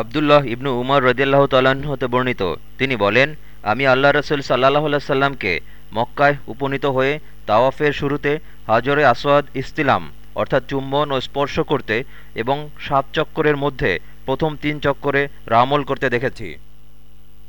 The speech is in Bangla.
আবদুল্লাহ ইবনু উমর রদিয়াল্লাহ তালাহ হতে বর্ণিত। তিনি বলেন, আমি আল্লাহ রসুল সাল্লাহ সাল্লামকে মক্কায় উপনীত হয়ে তাওয়াফের শুরুতে হাজরে আসওয়াদ ইস্তিলাম, অর্থাৎ চুম্বন ও স্পর্শ করতে এবং সাত চক্করের মধ্যে প্রথম তিন চক্করে রামল করতে দেখেছি।